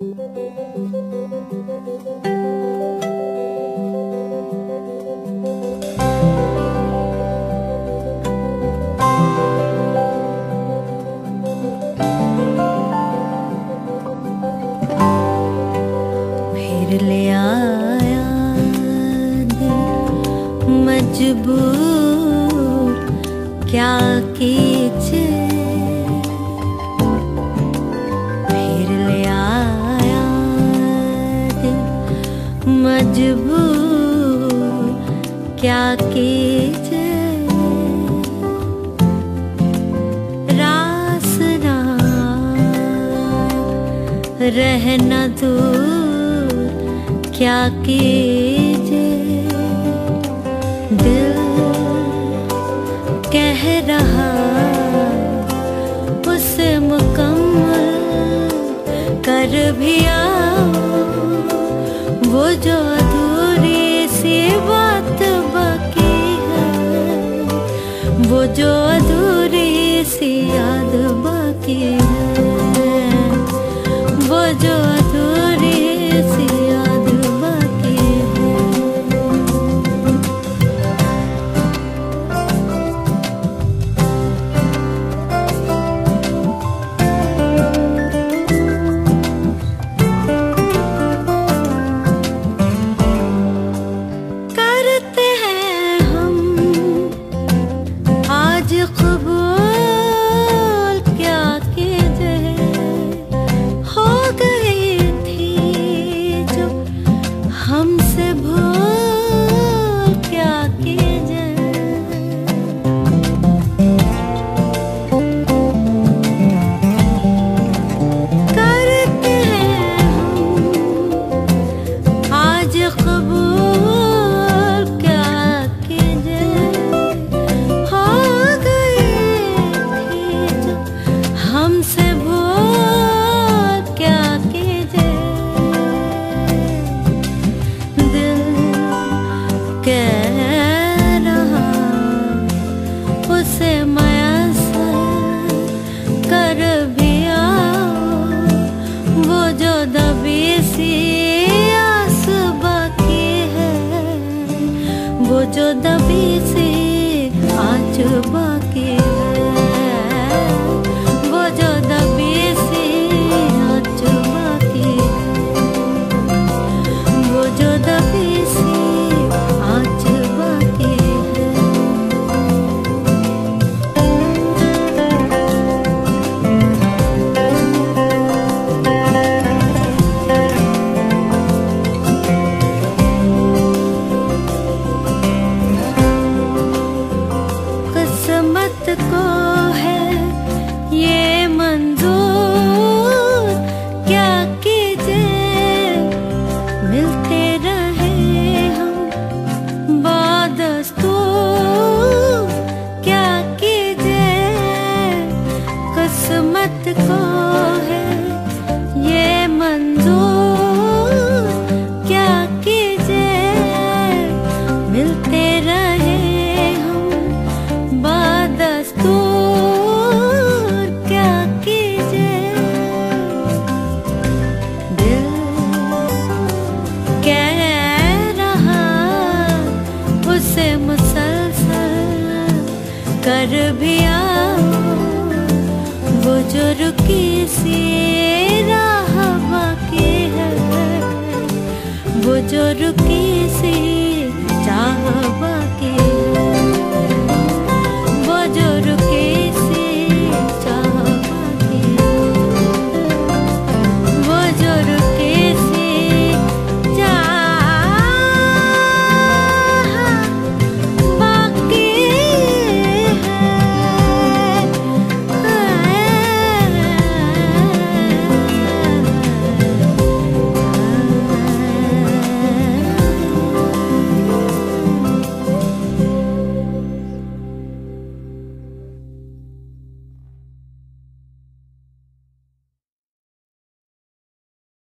फिर ले आया मजबूर क्या कीजिए क्या कीजिए रासना रहना दूर क्या कीजिए दिल कह रहा उसे मुकम्मल कर भी आओ, वो जो जो aku उसे को है ये मंजूर। क्या कीजिए? मिलते रहे हम बादस्तूर। क्या कीजिए? किस्मत को कर भी आओ वो जो रुकी सी राह बाकी है। वो जो रुकी सी चाह